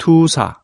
투사.